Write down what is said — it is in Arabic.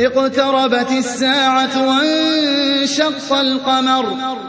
اقْتَرَبَتِ السَّاعَةُ وَانشَقَّ الْقَمَرُ.